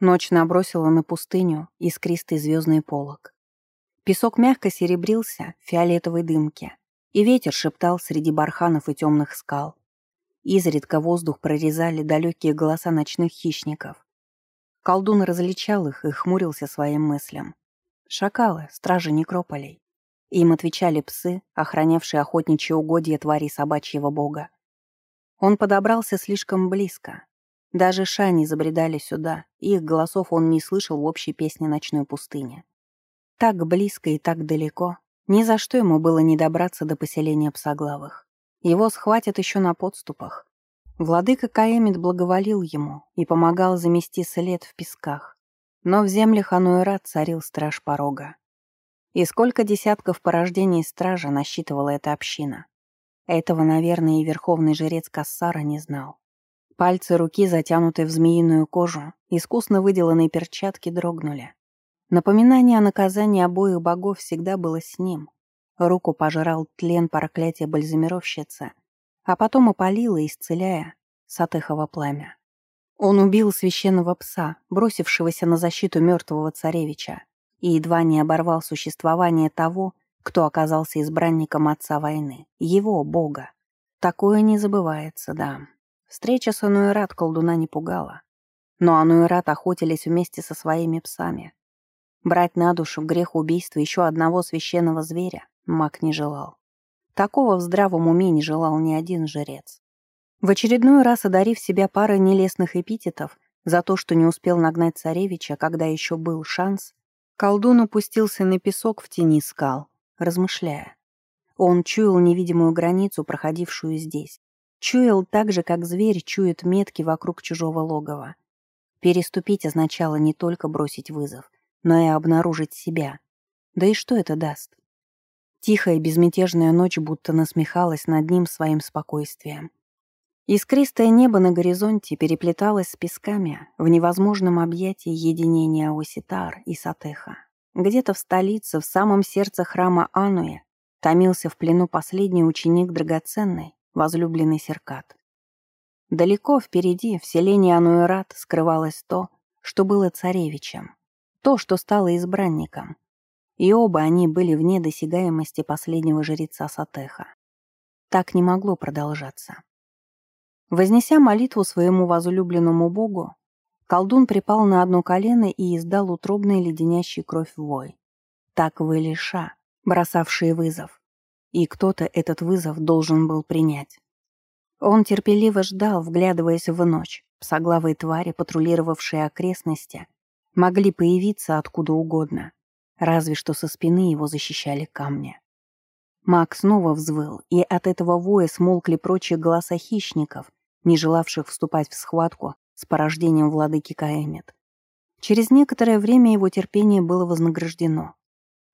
Ночь набросила на пустыню искристый звездный полог. Песок мягко серебрился в фиолетовой дымке, и ветер шептал среди барханов и темных скал. Изредка воздух прорезали далекие голоса ночных хищников. Колдун различал их и хмурился своим мыслям. Шакалы, стражи некрополей. Им отвечали псы, охранявшие охотничьи угодья твари собачьего бога. Он подобрался слишком близко. Даже шани забредали сюда, их голосов он не слышал в общей песне ночной пустыни. Так близко и так далеко, ни за что ему было не добраться до поселения псоглавых. Его схватят еще на подступах. Владыка Каэмит благоволил ему и помогал замести след в песках. Но в землях Ануэра царил страж порога. И сколько десятков порождений стража насчитывала эта община. Этого, наверное, и верховный жрец Кассара не знал. Пальцы руки, затянутые в змеиную кожу, искусно выделанные перчатки дрогнули. Напоминание о наказании обоих богов всегда было с ним, Руку пожрал тлен проклятия бальзамировщицы, а потом опалило, исцеляя сатыхово пламя. Он убил священного пса, бросившегося на защиту мертвого царевича, и едва не оборвал существование того, кто оказался избранником отца войны, его, бога. Такое не забывается, да. Встреча с Ануэрат колдуна не пугала. Но Ануэрат охотились вместе со своими псами. Брать на душу грех убийства еще одного священного зверя Маг не желал. Такого в здравом уме не желал ни один жрец. В очередной раз одарив себя парой нелестных эпитетов за то, что не успел нагнать царевича, когда еще был шанс, колдун опустился на песок в тени скал, размышляя. Он чуял невидимую границу, проходившую здесь. Чуял так же, как зверь чует метки вокруг чужого логова. Переступить означало не только бросить вызов, но и обнаружить себя. Да и что это даст? Тихая безмятежная ночь будто насмехалась над ним своим спокойствием. Искристое небо на горизонте переплеталось с песками в невозможном объятии единения Оситар и Сатеха. Где-то в столице, в самом сердце храма Ануя, томился в плену последний ученик драгоценный, возлюбленный Серкат. Далеко впереди, в селении Ануэрат, скрывалось то, что было царевичем, то, что стало избранником, и оба они были вне досягаемости последнего жреца Сатеха. Так не могло продолжаться. Вознеся молитву своему возлюбленному богу, колдун припал на одно колено и издал утробный леденящий кровь вой. Так выли ша, бросавшие вызов. И кто-то этот вызов должен был принять. Он терпеливо ждал, вглядываясь в ночь. Псоглавые твари, патрулировавшие окрестности, могли появиться откуда угодно разве что со спины его защищали камни. Маг снова взвыл, и от этого воя смолкли прочие голоса хищников, не желавших вступать в схватку с порождением владыки Каэмет. Через некоторое время его терпение было вознаграждено.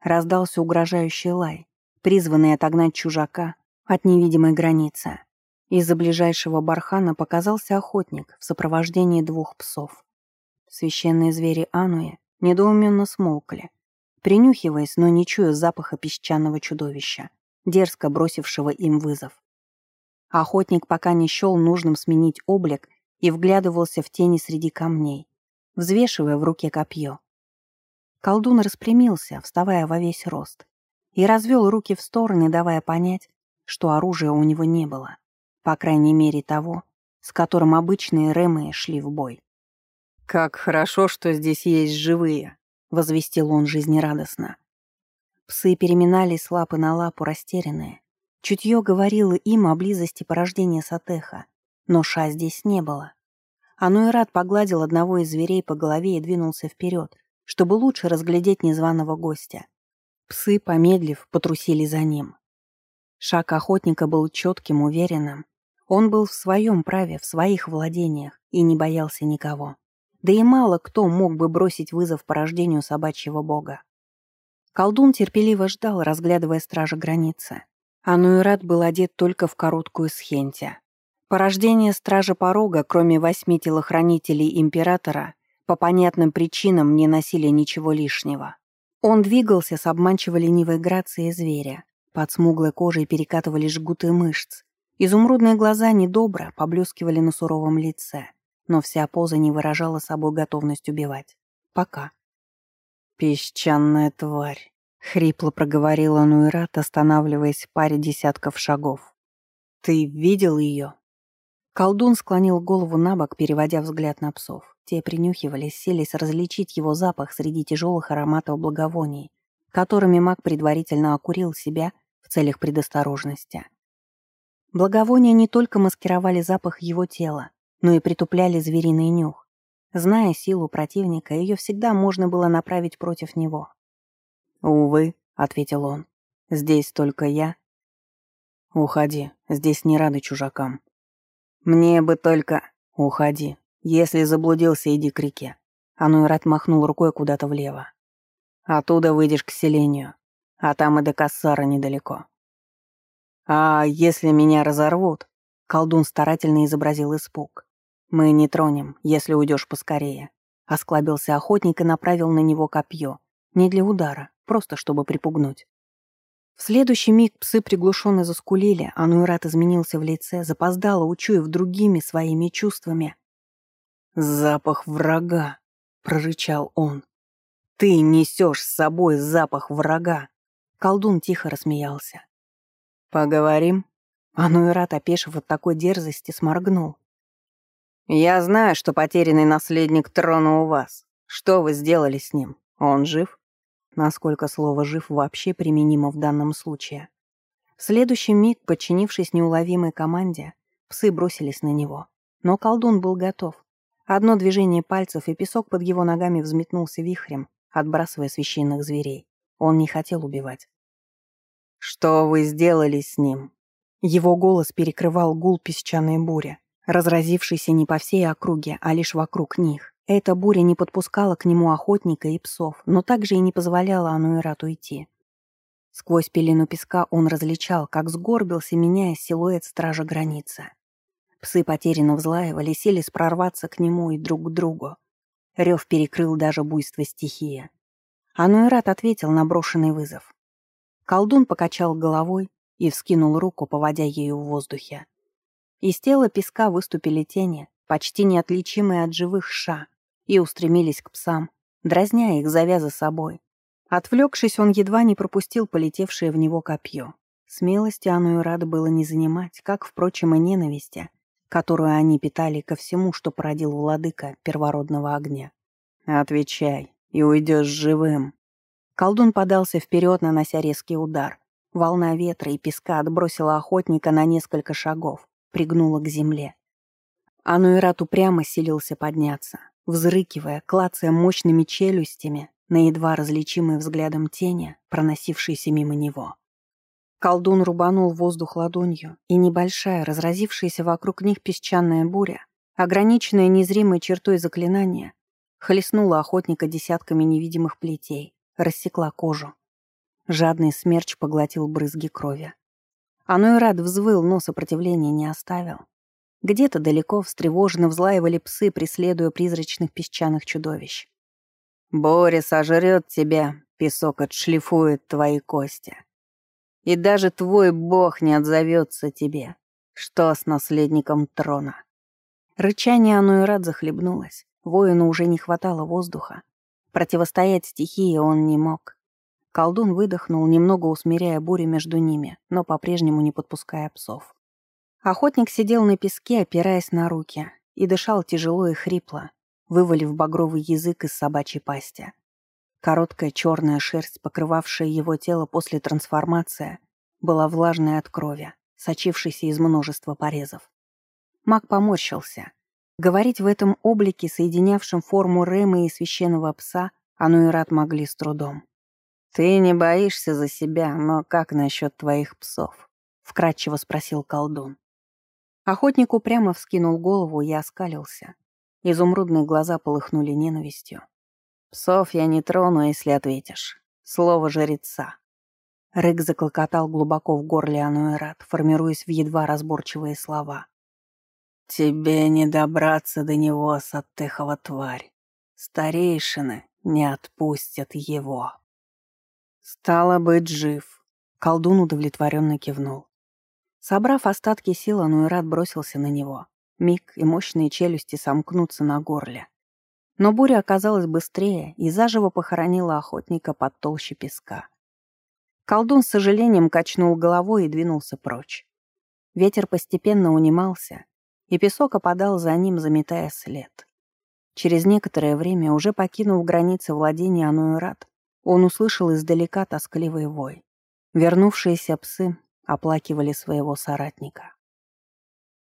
Раздался угрожающий лай, призванный отогнать чужака от невидимой границы. Из-за ближайшего бархана показался охотник в сопровождении двух псов. Священные звери Ануи недоуменно смолкли, принюхиваясь, но не чуя запаха песчаного чудовища, дерзко бросившего им вызов. Охотник пока не счел нужным сменить облик и вглядывался в тени среди камней, взвешивая в руке копье. Колдун распрямился, вставая во весь рост, и развел руки в стороны, давая понять, что оружия у него не было, по крайней мере того, с которым обычные ремы шли в бой. «Как хорошо, что здесь есть живые», — возвестил он жизнерадостно. Псы переминались с лапы на лапу растерянные. Чутье говорило им о близости порождения Сатеха, но ша здесь не было. Ануэрат погладил одного из зверей по голове и двинулся вперед, чтобы лучше разглядеть незваного гостя. Псы, помедлив, потрусили за ним. Шаг охотника был четким, уверенным. Он был в своем праве, в своих владениях и не боялся никого. Да и мало кто мог бы бросить вызов порождению собачьего бога. Колдун терпеливо ждал, разглядывая стража границы. Ануэрат был одет только в короткую схенте. Порождение стража порога, кроме восьми телохранителей императора, по понятным причинам не носили ничего лишнего. Он двигался с обманчиво ленивой грацией зверя. Под смуглой кожей перекатывали жгуты мышц. Изумрудные глаза недобро поблескивали на суровом лице. но вся поза не выражала собой готовность убивать. Пока. «Песчаная тварь», — хрипло проговорила Нуират, останавливаясь в паре десятков шагов. «Ты видел ее?» Колдун склонил голову на бок, переводя взгляд на псов. Те принюхивались, селись различить его запах среди тяжелых ароматов благовоний, которыми маг предварительно окурил себя в целях предосторожности. Благовония не только маскировали запах его тела, но и притупляли звериный нюх. Зная силу противника, ее всегда можно было направить против него. «Увы», — ответил он, — «здесь только я». «Уходи, здесь не рады чужакам». «Мне бы только...» «Уходи, «Если заблудился, иди к реке». Ануэрат махнул рукой куда-то влево. «Оттуда выйдешь к селению, а там и до Кассара недалеко». «А если меня разорвут?» Колдун старательно изобразил испуг. «Мы не тронем, если уйдешь поскорее». Осклабился охотник и направил на него копье. Не для удара, просто чтобы припугнуть. В следующий миг псы приглушенно заскулили, а Нуэрат изменился в лице, запоздало, учуяв другими своими чувствами, «Запах врага!» — прорычал он. «Ты несешь с собой запах врага!» Колдун тихо рассмеялся. «Поговорим?» Ануэрат, опешив от такой дерзости, сморгнул. «Я знаю, что потерянный наследник трона у вас. Что вы сделали с ним? Он жив?» Насколько слово «жив» вообще применимо в данном случае. В следующий миг, подчинившись неуловимой команде, псы бросились на него. Но колдун был готов. Одно движение пальцев, и песок под его ногами взметнулся вихрем, отбрасывая священных зверей. Он не хотел убивать. «Что вы сделали с ним?» Его голос перекрывал гул песчаной бури, разразившейся не по всей округе, а лишь вокруг них. Эта буря не подпускала к нему охотника и псов, но также и не позволяла Ануэрату уйти. Сквозь пелену песка он различал, как сгорбился, меняя силуэт стража границы. Псы потерянно взлаивали, селись прорваться к нему и друг к другу. Рев перекрыл даже буйство стихии. Ануэрат ответил на брошенный вызов. Колдун покачал головой и вскинул руку, поводя ею в воздухе. Из тела песка выступили тени, почти неотличимые от живых ша, и устремились к псам, дразня их, зовя за собой. Отвлекшись, он едва не пропустил полетевшее в него копье. Смелости Ануэрат было не занимать, как, впрочем, и ненависти, которую они питали ко всему, что породил владыка первородного огня. «Отвечай, и уйдешь живым». Колдун подался вперед, нанося резкий удар. Волна ветра и песка отбросила охотника на несколько шагов, пригнула к земле. Ануэрат упрямо силился подняться, взрыкивая, клацая мощными челюстями на едва различимой взглядом тени, проносившейся мимо него. Колдун рубанул воздух ладонью, и небольшая, разразившаяся вокруг них песчаная буря, ограниченная незримой чертой заклинания, хлестнула охотника десятками невидимых плетей, рассекла кожу. Жадный смерч поглотил брызги крови. Оно и рад взвыл, но сопротивления не оставил. Где-то далеко встревоженно взлаивали псы, преследуя призрачных песчаных чудовищ. «Боря сожрет тебя, песок отшлифует твои кости», и даже твой бог не отзовется тебе. Что с наследником трона?» Рычание Ануэрат захлебнулось. Воину уже не хватало воздуха. Противостоять стихии он не мог. Колдун выдохнул, немного усмиряя бурю между ними, но по-прежнему не подпуская псов. Охотник сидел на песке, опираясь на руки, и дышал тяжело и хрипло, вывалив багровый язык из собачьей пасти. Короткая черная шерсть, покрывавшая его тело после трансформации, была влажной от крови, сочившейся из множества порезов. Маг поморщился. Говорить в этом облике, соединявшем форму Рэма и священного пса, рад могли с трудом. «Ты не боишься за себя, но как насчет твоих псов?» — вкратчиво спросил колдун. Охотник упрямо вскинул голову и оскалился. Изумрудные глаза полыхнули ненавистью. Псов я не трону, если ответишь. Слово жреца. Рык заклокотал глубоко в горле Ануэрат, формируясь в едва разборчивые слова. «Тебе не добраться до него, Саттехова тварь. Старейшины не отпустят его». «Стало быть, жив», — колдун удовлетворенно кивнул. Собрав остатки сил, Ануэрат бросился на него. Миг и мощные челюсти сомкнутся на горле. Но буря оказалась быстрее и заживо похоронила охотника под толще песка. Колдун с сожалением качнул головой и двинулся прочь. Ветер постепенно унимался, и песок опадал за ним, заметая след. Через некоторое время, уже покинув границы владения Ануэрат, он услышал издалека тоскливый вой. Вернувшиеся псы оплакивали своего соратника.